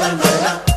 la la la.